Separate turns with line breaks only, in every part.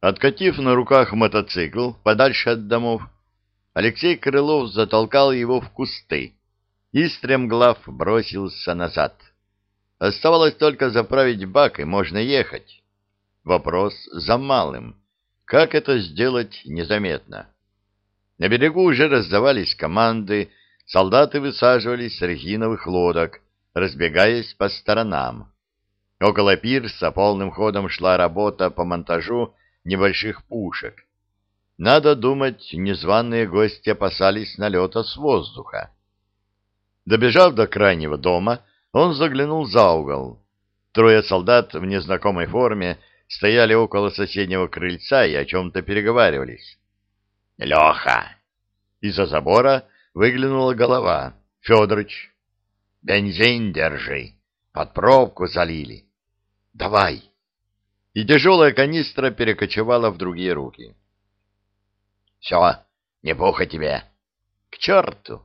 Откатив на руках мотоцикл подальше от домов, Алексей Крылов затолкал его в кусты и стремглав бросился назад. Оставалось только заправить бак, и можно ехать. Вопрос за малым. Как это сделать незаметно? На берегу уже раздавались команды, солдаты высаживались с резиновых лодок, разбегаясь по сторонам. Около пирса полным ходом шла работа по монтажу небольших пушек. Надо думать, незваные гости опасались налета с воздуха. Добежав до крайнего дома, он заглянул за угол. Трое солдат в незнакомой форме стояли около соседнего крыльца и о чем-то переговаривались. «Леха!» Из-за забора выглянула голова. «Федорович!» «Бензин держи! Под пробку залили!» «Давай!» И тяжелая канистра перекочевала в другие руки. «Все, не пуха тебе! К черту!»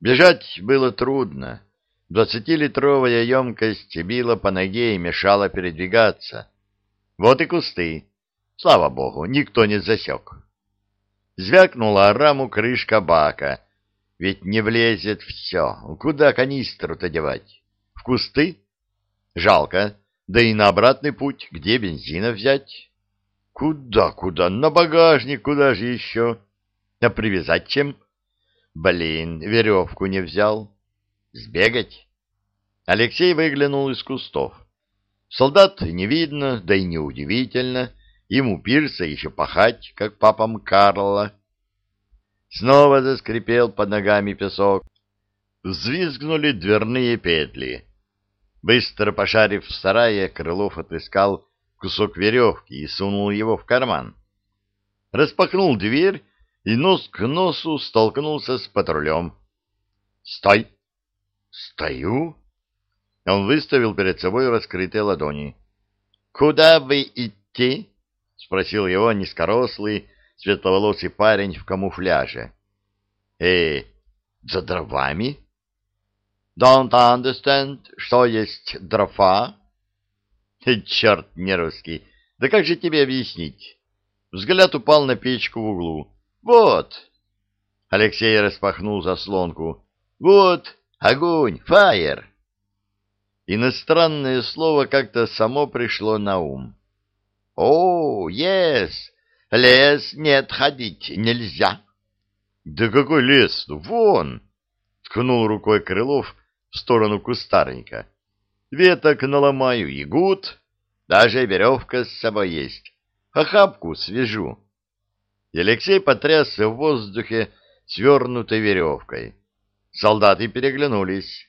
Бежать было трудно. Двадцатилитровая емкость била по ноге и мешала передвигаться. Вот и кусты. Слава богу, никто не засек. Звякнула раму крышка бака. Ведь не влезет все. Куда канистру-то девать? В кусты? Жалко. Да и на обратный путь, где бензина взять? Куда, куда? На багажник, куда же еще? А привязать чем? Блин, веревку не взял. Сбегать? Алексей выглянул из кустов. Солдат не видно, да и неудивительно. Ему пирса еще пахать, как папам Карла. Снова заскрипел под ногами песок. Взвизгнули дверные петли. Быстро пошарив в сарае, Крылов отыскал кусок веревки и сунул его в карман. Распахнул дверь и нос к носу столкнулся с патрулем. «Стой!» «Стою!» Он выставил перед собой раскрытые ладони. «Куда вы идти?» — спросил его низкорослый, светловолосый парень в камуфляже. «Э, за дровами?» «Don't understand, что есть дрова?» «Черт не русский! Да как же тебе объяснить?» Взгляд упал на печку в углу. «Вот!» Алексей распахнул заслонку. «Вот, огонь, фаер!» Иностранное слово как-то само пришло на ум. «О, yes! Лес нет, ходить нельзя!» «Да какой лес? Вон!» — ткнул рукой Крылов в сторону кустарника. «Веток наломаю и гуд, даже веревка с собой есть. Охапку свяжу». И Алексей потрясся в воздухе свернутой веревкой. Солдаты переглянулись.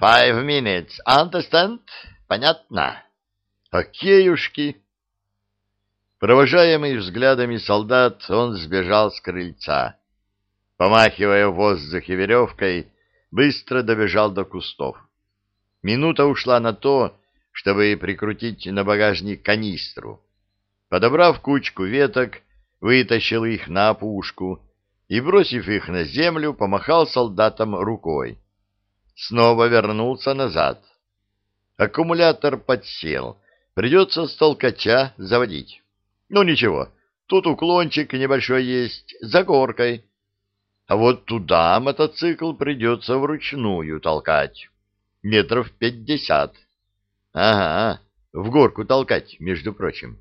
Five minutes. Understand? Понятно? Окейушки. Провожаемый взглядами солдат, он сбежал с крыльца. Помахивая в воздухе веревкой, быстро добежал до кустов. Минута ушла на то, чтобы прикрутить на багажник канистру. Подобрав кучку веток, вытащил их на опушку и, бросив их на землю, помахал солдатам рукой снова вернулся назад. Аккумулятор подсел. Придется с толкача заводить. Ну ничего, тут уклончик небольшой есть, за горкой. А вот туда мотоцикл придется вручную толкать. Метров пятьдесят. Ага, в горку толкать, между прочим.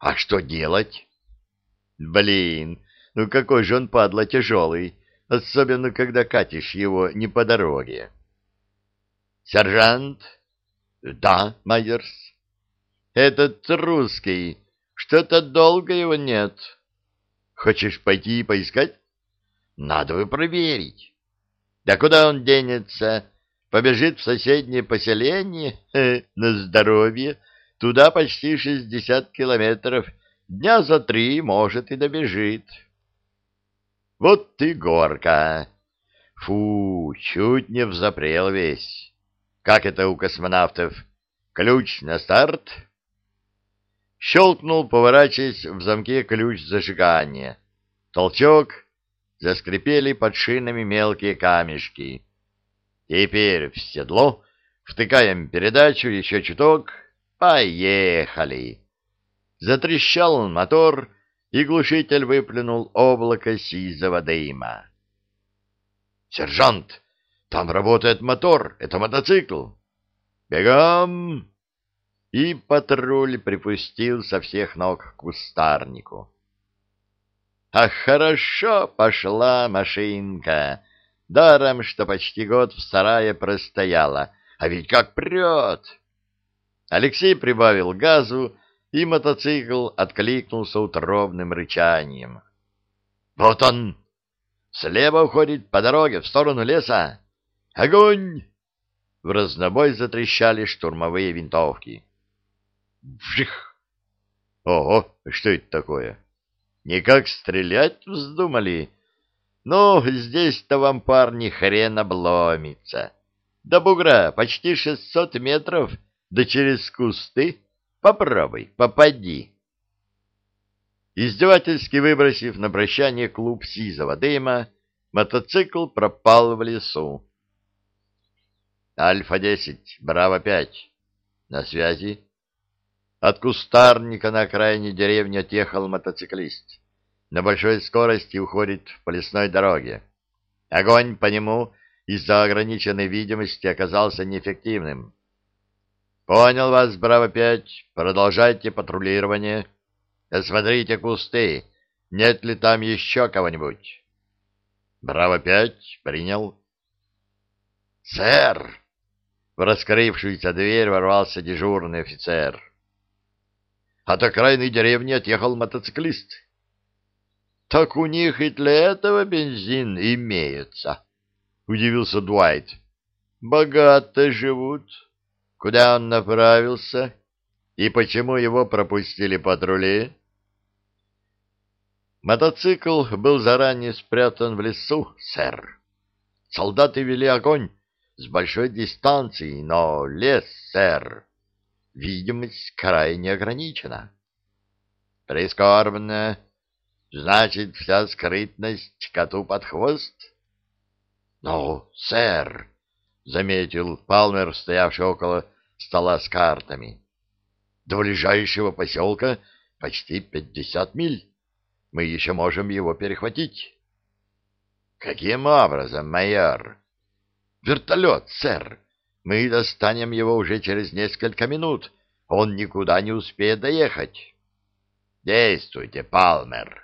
А что делать? Блин, ну какой же он, падла, тяжелый, особенно когда катишь его не по дороге. Сержант? Да, Майерс. Этот русский. Что-то долго его нет. Хочешь пойти и поискать? Надо бы проверить. Да куда он денется? Побежит в соседнее поселение? Э, на здоровье. Туда почти шестьдесят километров. Дня за три, может, и добежит. Вот ты горка. Фу, чуть не взапрел весь. Как это у космонавтов? Ключ на старт? Щелкнул, поворачиваясь в замке ключ зажигания. Толчок. Заскрипели под шинами мелкие камешки. Теперь в седло. Втыкаем передачу, еще чуток. Поехали. Затрещал мотор, и глушитель выплюнул облако сизого дыма. «Сержант, там работает мотор, это мотоцикл!» «Бегом!» И патруль припустил со всех ног к кустарнику. «Ах, хорошо пошла машинка!» Даром, что почти год в сарае простояла, а ведь как прет! Алексей прибавил газу, и мотоцикл откликнулся утробным рычанием. «Вот он! Слева уходит по дороге в сторону леса! Огонь!» В разнобой затрещали штурмовые винтовки. Вжих! Ого, что это такое? Никак стрелять вздумали? Ну, здесь-то вам, парни, хрен обломится. До бугра почти шестьсот метров, да через кусты. Попробуй, попади. Издевательски выбросив на прощание клуб сизого дыма, мотоцикл пропал в лесу. Альфа-10, Браво-5. На связи. От кустарника на окраине деревни отъехал мотоциклист на большой скорости уходит по лесной дороге. Огонь по нему из-за ограниченной видимости оказался неэффективным. Понял вас, Браво-5, продолжайте патрулирование. Осмотрите кусты, нет ли там еще кого-нибудь. Браво-5, принял. Сэр! В раскрывшуюся дверь ворвался дежурный офицер. От окраины деревни отъехал мотоциклист. Так у них и для этого бензин имеется, — удивился Дуайт. Богато живут. Куда он направился? И почему его пропустили патрули? Мотоцикл был заранее спрятан в лесу, сэр. Солдаты вели огонь с большой дистанции, но лес, сэр. Видимость крайне ограничена. Прискорбно. Значит, вся скрытность коту под хвост? — Ну, сэр, — заметил Палмер, стоявший около стола с картами. — До ближайшего поселка почти пятьдесят миль. Мы еще можем его перехватить. — Каким образом, майор? — Вертолет, сэр. Мы достанем его уже через несколько минут. Он никуда не успеет доехать. — Действуйте, Палмер.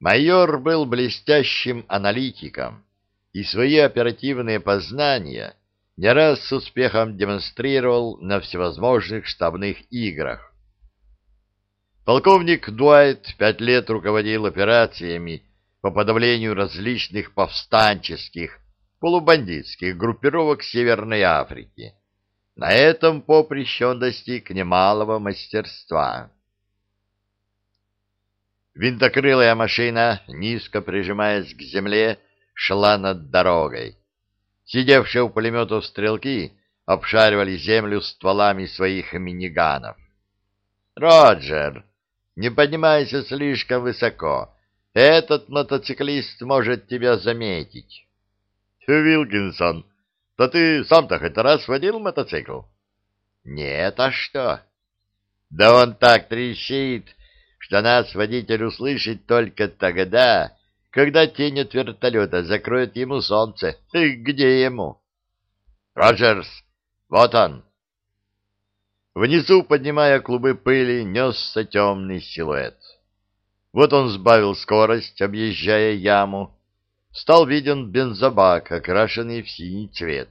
Майор был блестящим аналитиком и свои оперативные познания не раз с успехом демонстрировал на всевозможных штабных играх. Полковник Дуайт пять лет руководил операциями по подавлению различных повстанческих, полубандитских группировок Северной Африки. На этом поприще он достиг немалого мастерства. Винтокрылая машина, низко прижимаясь к земле, шла над дорогой. Сидевшие у пулеметов стрелки обшаривали землю стволами своих миниганов. «Роджер, не поднимайся слишком высоко. Этот мотоциклист может тебя заметить». «Вилкинсон, да ты сам-то хоть раз водил мотоцикл?» «Нет, а что?» «Да он так трещит, что нас водитель услышит только тогда, когда тень от вертолета закроет ему солнце. И где ему? Роджерс, вот он. Внизу, поднимая клубы пыли, несся темный силуэт. Вот он сбавил скорость, объезжая яму. Стал виден бензобак, окрашенный в синий цвет.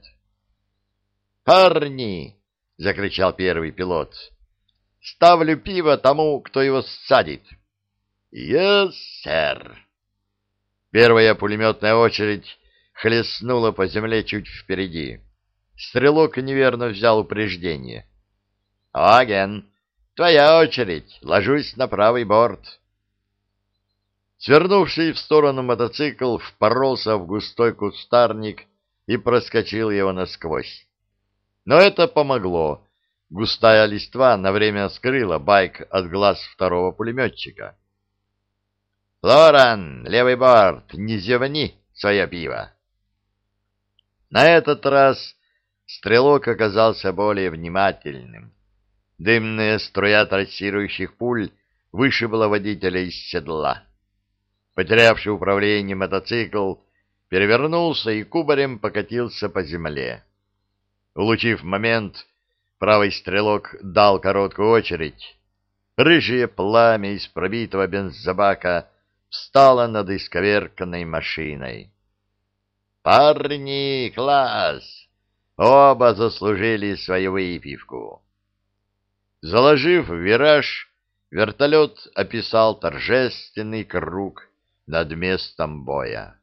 «Парни!» — закричал первый пилот. Ставлю пиво тому, кто его ссадит. Yes, сэр. Первая пулеметная очередь хлестнула по земле чуть впереди. Стрелок неверно взял упреждение. Аген, твоя очередь. Ложусь на правый борт. Свернувший в сторону мотоцикл впоролся в густой кустарник и проскочил его насквозь. Но это помогло Густая листва на время скрыла байк от глаз второго пулеметчика. «Лоран, левый борт, не зевни свое пиво!» На этот раз стрелок оказался более внимательным. Дымная струя трассирующих пуль вышибла водителя из седла. Потерявший управление мотоцикл перевернулся и кубарем покатился по земле. Улучив момент, правый стрелок дал короткую очередь. Рыжее пламя из пробитого бензобака встало над исковерканной машиной. «Парни, класс! Оба заслужили свою выпивку!» Заложив вираж, вертолет описал торжественный круг над местом боя.